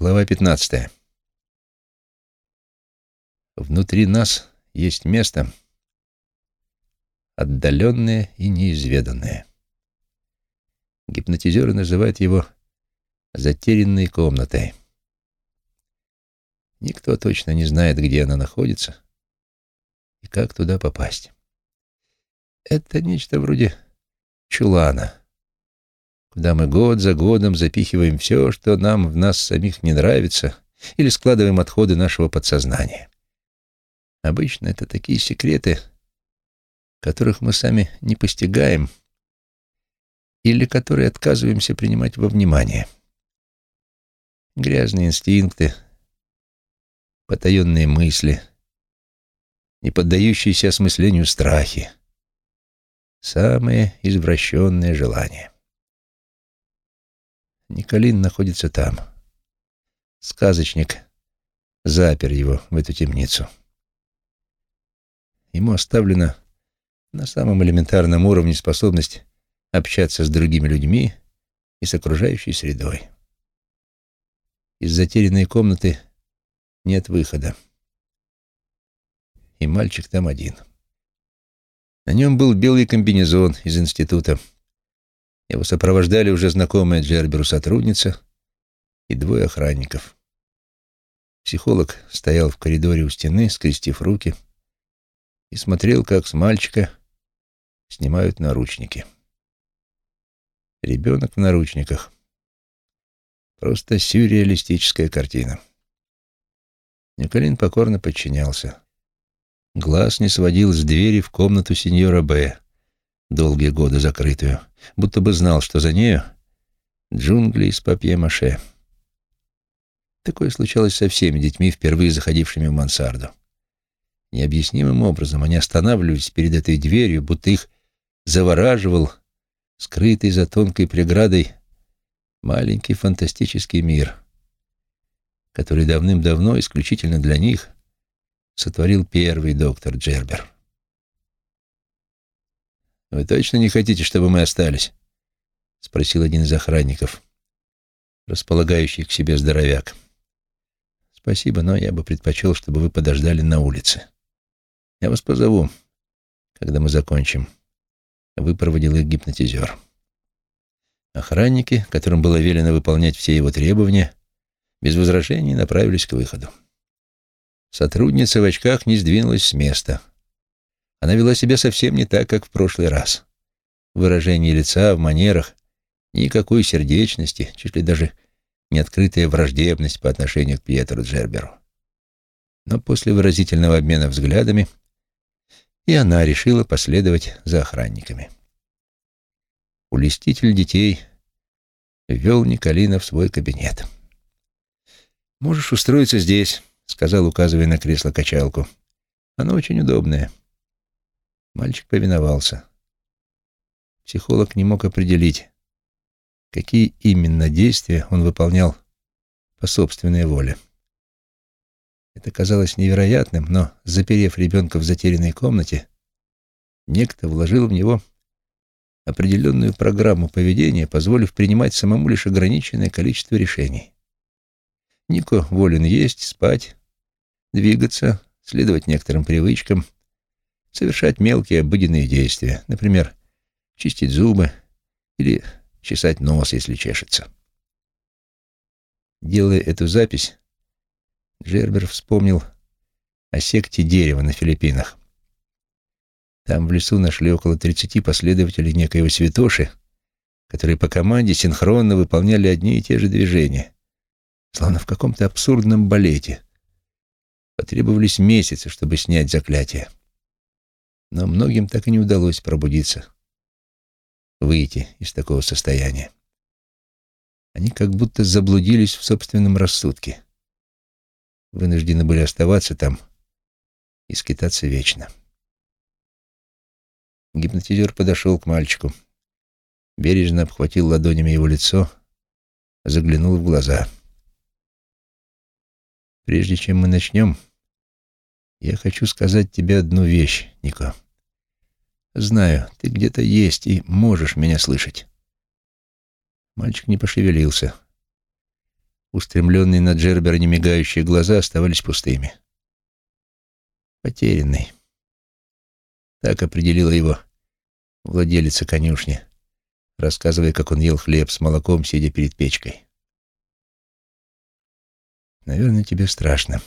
Глава 15. Внутри нас есть место, отдаленное и неизведанное. Гипнотизеры называют его «затерянной комнатой». Никто точно не знает, где она находится и как туда попасть. Это нечто вроде чулана — куда мы год за годом запихиваем все, что нам в нас самих не нравится, или складываем отходы нашего подсознания. Обычно это такие секреты, которых мы сами не постигаем или которые отказываемся принимать во внимание. Грязные инстинкты, потаенные мысли, не поддающиеся осмыслению страхи, самые извращенные желания. Николин находится там. Сказочник запер его в эту темницу. Ему оставлена на самом элементарном уровне способность общаться с другими людьми и с окружающей средой. Из затерянной комнаты нет выхода. И мальчик там один. На нем был белый комбинезон из института, его сопровождали уже знакомая Джерберу сотрудница и двое охранников. Психолог стоял в коридоре у стены, скрестив руки, и смотрел, как с мальчика снимают наручники. Ребенок в наручниках. Просто сюрреалистическая картина. Николин покорно подчинялся. Глаз не сводил с двери в комнату сеньора Б, долгие годы закрытую, будто бы знал, что за нею джунгли из папье-маше. Такое случалось со всеми детьми, впервые заходившими в мансарду. Необъяснимым образом они останавливались перед этой дверью, будто их завораживал скрытый за тонкой преградой маленький фантастический мир, который давным-давно исключительно для них сотворил первый доктор Джербер. «Вы точно не хотите, чтобы мы остались?» — спросил один из охранников, располагающий к себе здоровяк. «Спасибо, но я бы предпочел, чтобы вы подождали на улице. Я вас позову, когда мы закончим». Выпроводил их гипнотизер. Охранники, которым было велено выполнять все его требования, без возражений направились к выходу. Сотрудница в очках не сдвинулась с места — она вела себя совсем не так, как в прошлый раз. В выражении лица, в манерах, никакой сердечности, чуть ли даже не открытая враждебность по отношению к Пьетру Джерберу. Но после выразительного обмена взглядами и она решила последовать за охранниками. Улеститель детей ввел Николина в свой кабинет. «Можешь устроиться здесь», — сказал, указывая на кресло-качалку. «Оно очень удобное». Мальчик повиновался. Психолог не мог определить, какие именно действия он выполнял по собственной воле. Это казалось невероятным, но, заперев ребенка в затерянной комнате, некто вложил в него определенную программу поведения, позволив принимать самому лишь ограниченное количество решений. Нико волен есть, спать, двигаться, следовать некоторым привычкам — совершать мелкие обыденные действия, например, чистить зубы или чесать нос, если чешется. Делая эту запись, Джербер вспомнил о секте дерева на Филиппинах. Там в лесу нашли около 30 последователей некоего святоши, которые по команде синхронно выполняли одни и те же движения, словно в каком-то абсурдном балете. Потребовались месяцы, чтобы снять заклятие но многим так и не удалось пробудиться, выйти из такого состояния. Они как будто заблудились в собственном рассудке, вынуждены были оставаться там и скитаться вечно. Гипнотизер подошел к мальчику, бережно обхватил ладонями его лицо, заглянул в глаза. «Прежде чем мы начнем, я хочу сказать тебе одну вещь, Нико. Знаю, ты где-то есть и можешь меня слышать. Мальчик не пошевелился. Устремленные на Джербера немигающие глаза оставались пустыми. Потерянный. Так определила его владелица конюшни, рассказывая, как он ел хлеб с молоком, сидя перед печкой. «Наверное, тебе страшно,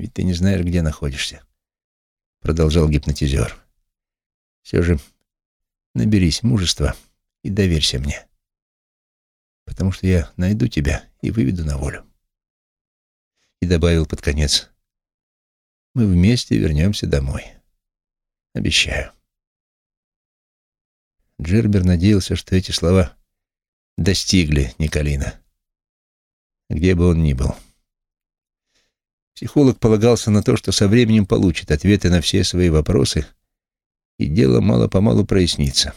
ведь ты не знаешь, где находишься», — продолжал гипнотизер. «Все же наберись мужества и доверься мне, потому что я найду тебя и выведу на волю». И добавил под конец, «Мы вместе вернемся домой. Обещаю». Джербер надеялся, что эти слова достигли Николина, где бы он ни был. Психолог полагался на то, что со временем получит ответы на все свои вопросы, и дело мало-помалу прояснится.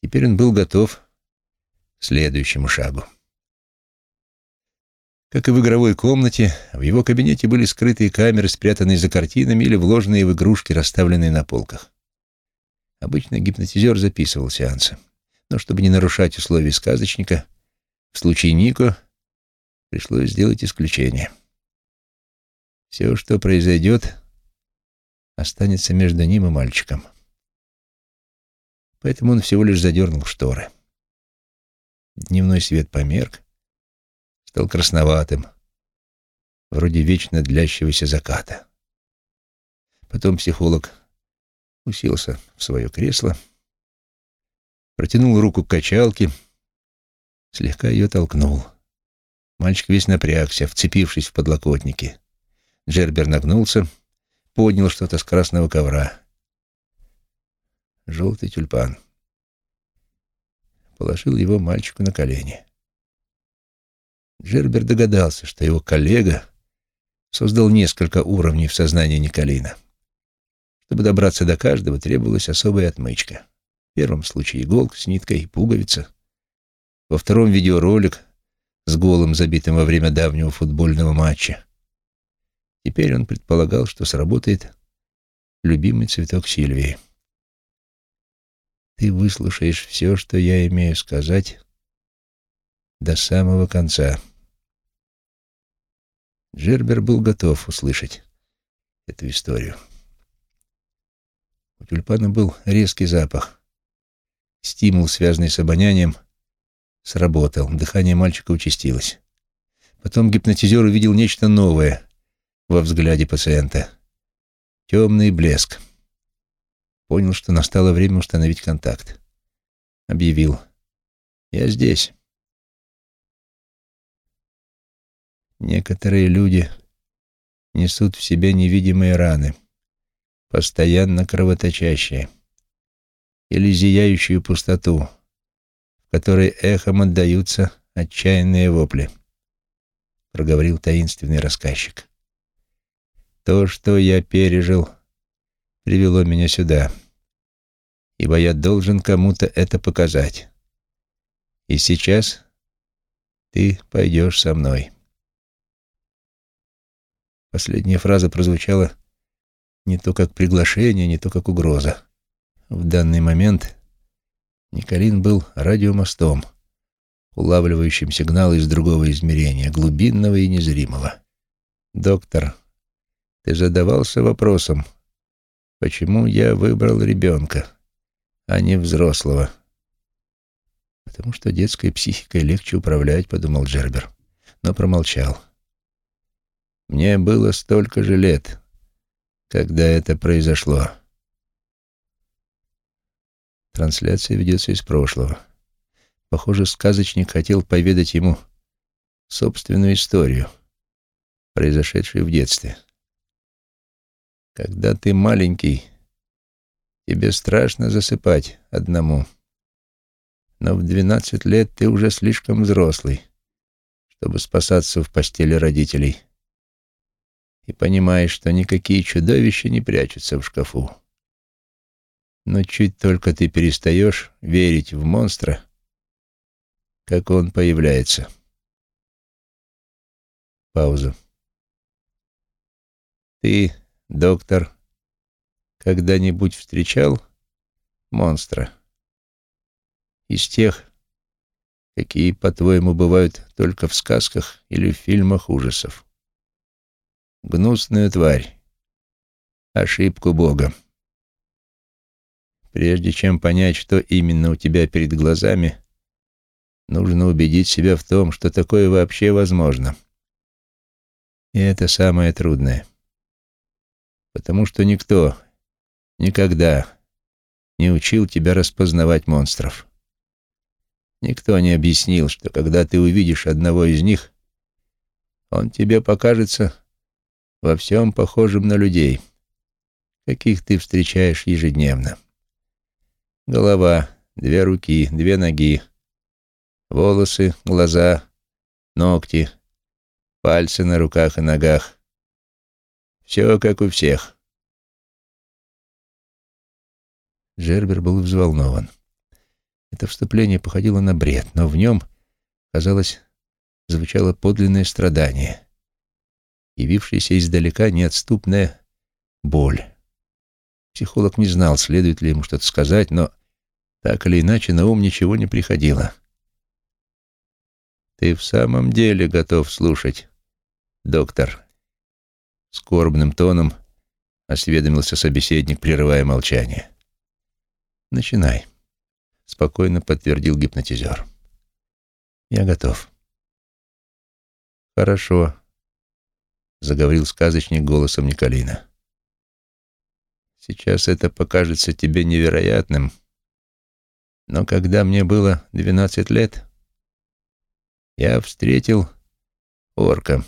Теперь он был готов к следующему шагу. Как и в игровой комнате, в его кабинете были скрытые камеры, спрятанные за картинами или вложенные в игрушки, расставленные на полках. Обычно гипнотизер записывал сеансы. Но чтобы не нарушать условия сказочника, в случае Нико пришлось сделать исключение. Все, что произойдет, останется между ним и мальчиком. Поэтому он всего лишь задернул шторы. Дневной свет померк, стал красноватым, вроде вечно длящегося заката. Потом психолог уселся в свое кресло, протянул руку к качалке, слегка ее толкнул. Мальчик весь напрягся, вцепившись в подлокотники. Джербер нагнулся, поднял что-то с красного ковра. Желтый тюльпан. Положил его мальчику на колени. Джербер догадался, что его коллега создал несколько уровней в сознании Николина. Чтобы добраться до каждого, требовалась особая отмычка. В первом случае иголка с ниткой и пуговица. Во втором видеоролик с голым, забитым во время давнего футбольного матча. Теперь он предполагал, что сработает любимый цветок Сильвии. «Ты выслушаешь все, что я имею сказать, до самого конца». Джербер был готов услышать эту историю. У тюльпана был резкий запах. Стимул, связанный с обонянием, сработал. Дыхание мальчика участилось. Потом гипнотизер увидел нечто новое во взгляде пациента. Темный блеск. Понял, что настало время установить контакт. Объявил. «Я здесь». Некоторые люди несут в себе невидимые раны — постоянно кровоточащее, или зияющую пустоту, в которой эхом отдаются отчаянные вопли, — проговорил таинственный рассказчик. То, что я пережил, привело меня сюда, ибо я должен кому-то это показать. И сейчас ты пойдешь со мной. Последняя фраза прозвучала не то как приглашение, не то как угроза. В данный момент Николин был радиомостом, улавливающим сигналы из другого измерения, глубинного и незримого. «Доктор, ты задавался вопросом, почему я выбрал ребенка, а не взрослого?» «Потому что детской психикой легче управлять», — подумал Джербер, но промолчал. «Мне было столько же лет», когда это произошло. Трансляция ведется из прошлого. Похоже, сказочник хотел поведать ему собственную историю, произошедшую в детстве. Когда ты маленький, тебе страшно засыпать одному. Но в двенадцать лет ты уже слишком взрослый, чтобы спасаться в постели родителей и понимаешь, что никакие чудовища не прячутся в шкафу. Но чуть только ты перестаешь верить в монстра, как он появляется. Пауза. Ты, доктор, когда-нибудь встречал монстра? Из тех, какие, по-твоему, бывают только в сказках или в фильмах ужасов. Гнусную тварь. Ошибку Бога. Прежде чем понять, что именно у тебя перед глазами, нужно убедить себя в том, что такое вообще возможно. И это самое трудное. Потому что никто никогда не учил тебя распознавать монстров. Никто не объяснил, что когда ты увидишь одного из них, он тебе покажется во всем похожим на людей, каких ты встречаешь ежедневно. Голова, две руки, две ноги, волосы, глаза, ногти, пальцы на руках и ногах. Все как у всех. Джербер был взволнован. Это вступление походило на бред, но в нем, казалось, звучало подлинное страдание, явившаяся издалека неотступная боль. Психолог не знал, следует ли ему что-то сказать, но так или иначе на ум ничего не приходило. «Ты в самом деле готов слушать, доктор?» Скорбным тоном осведомился собеседник, прерывая молчание. «Начинай», — спокойно подтвердил гипнотизер. «Я готов». «Хорошо», — заговорил сказочник голосом Николина. «Сейчас это покажется тебе невероятным, но когда мне было двенадцать лет, я встретил орка».